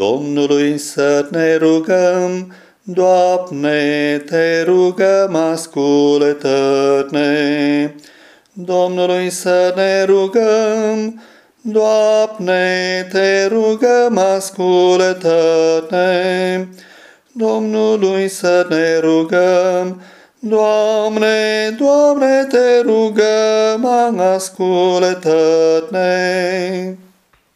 Domnului să ne rugăm, Doamne, te rugăm, ascultă-ne. Domnului să ne rugăm, Doamne, te rugăm, ascultă-ne. Domnului să ne rugăm, Doamne, Doamne, te rugăm, ascultă-ne.